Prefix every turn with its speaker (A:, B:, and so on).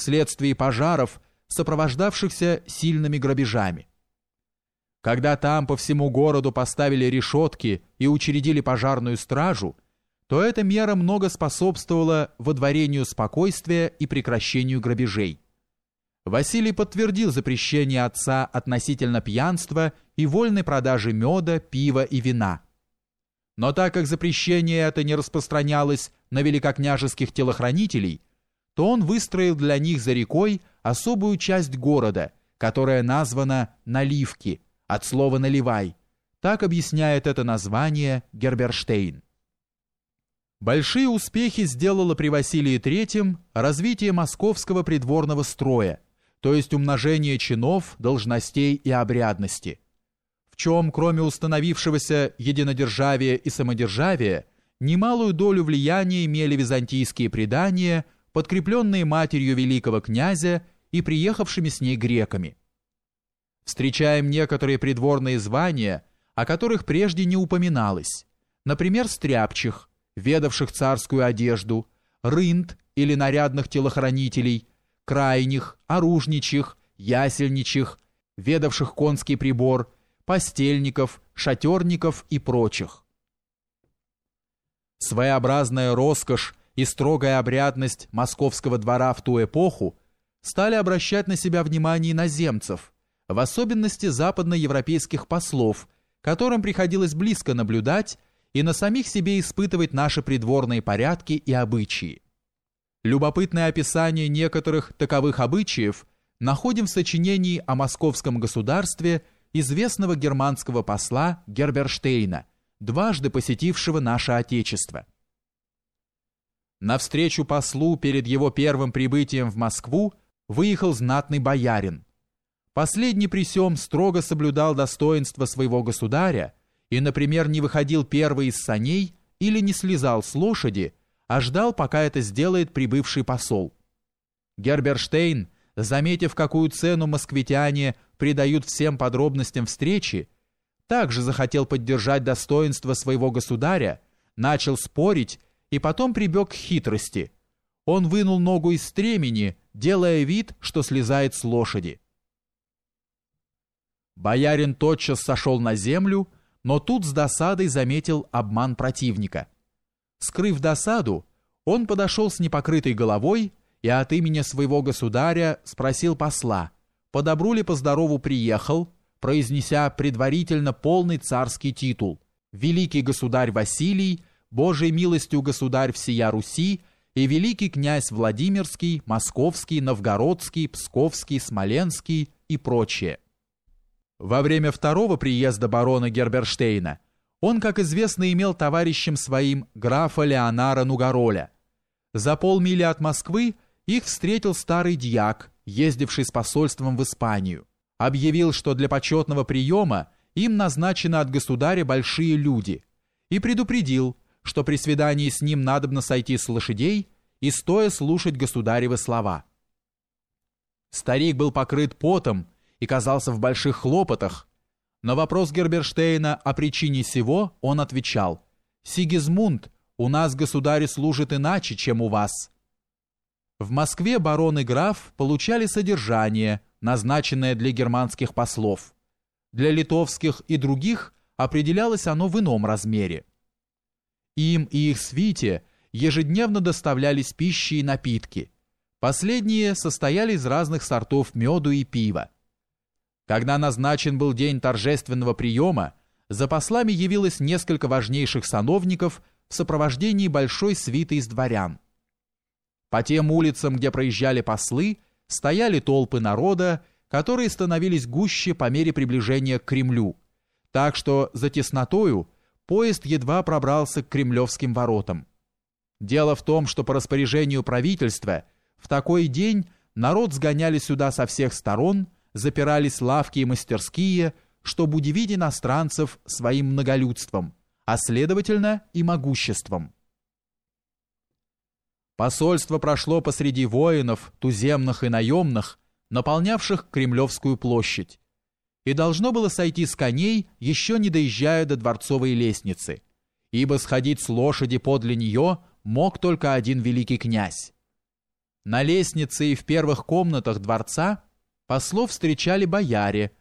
A: вследствие пожаров, сопровождавшихся сильными грабежами. Когда там по всему городу поставили решетки и учредили пожарную стражу, то эта мера много способствовала водворению спокойствия и прекращению грабежей. Василий подтвердил запрещение отца относительно пьянства и вольной продажи меда, пива и вина. Но так как запрещение это не распространялось на великокняжеских телохранителей, то он выстроил для них за рекой особую часть города, которая названа «Наливки», от слова «наливай». Так объясняет это название Герберштейн. Большие успехи сделало при Василии III развитие московского придворного строя, то есть умножение чинов, должностей и обрядности, в чем, кроме установившегося единодержавия и самодержавия, немалую долю влияния имели византийские предания, подкрепленные матерью великого князя и приехавшими с ней греками встречаем некоторые придворные звания, о которых прежде не упоминалось, например, стряпчих, ведавших царскую одежду, рынд или нарядных телохранителей, крайних, оружничих, ясельничих, ведавших конский прибор, постельников, шатерников и прочих. Своеобразная роскошь и строгая обрядность московского двора в ту эпоху стали обращать на себя внимание иноземцев – в особенности западноевропейских послов, которым приходилось близко наблюдать и на самих себе испытывать наши придворные порядки и обычаи. Любопытное описание некоторых таковых обычаев находим в сочинении о московском государстве известного германского посла Герберштейна, дважды посетившего наше Отечество. Навстречу послу перед его первым прибытием в Москву выехал знатный боярин – Последний при сём строго соблюдал достоинство своего государя и, например, не выходил первый из саней или не слезал с лошади, а ждал, пока это сделает прибывший посол. Герберштейн, заметив, какую цену москвитяне придают всем подробностям встречи, также захотел поддержать достоинство своего государя, начал спорить и потом прибег к хитрости. Он вынул ногу из стремени, делая вид, что слезает с лошади. Боярин тотчас сошел на землю, но тут с досадой заметил обман противника. Скрыв досаду, он подошел с непокрытой головой и от имени своего государя спросил посла, по добру ли по здорову приехал, произнеся предварительно полный царский титул «Великий государь Василий, Божией милостью государь всея Руси и великий князь Владимирский, Московский, Новгородский, Псковский, Смоленский и прочее». Во время второго приезда барона Герберштейна он, как известно, имел товарищем своим графа Леонара Нугароля. За полмили от Москвы их встретил старый дьяк, ездивший с посольством в Испанию. Объявил, что для почетного приема им назначены от государя большие люди, и предупредил, что при свидании с ним надобно сойти с лошадей и стоя слушать государевы слова. Старик был покрыт потом и казался в больших хлопотах. На вопрос Герберштейна о причине сего он отвечал «Сигизмунд, у нас государь служит иначе, чем у вас». В Москве барон и граф получали содержание, назначенное для германских послов. Для литовских и других определялось оно в ином размере. Им и их свите ежедневно доставлялись пищи и напитки. Последние состояли из разных сортов меду и пива. Когда назначен был день торжественного приема, за послами явилось несколько важнейших сановников в сопровождении большой свиты из дворян. По тем улицам, где проезжали послы, стояли толпы народа, которые становились гуще по мере приближения к Кремлю, так что за теснотою поезд едва пробрался к кремлевским воротам. Дело в том, что по распоряжению правительства в такой день народ сгоняли сюда со всех сторон – запирались лавки и мастерские, чтобы удивить иностранцев своим многолюдством, а следовательно и могуществом. Посольство прошло посреди воинов, туземных и наемных, наполнявших Кремлевскую площадь, и должно было сойти с коней, еще не доезжая до дворцовой лестницы, ибо сходить с лошади подле нее мог только один великий князь. На лестнице и в первых комнатах дворца послов встречали бояре,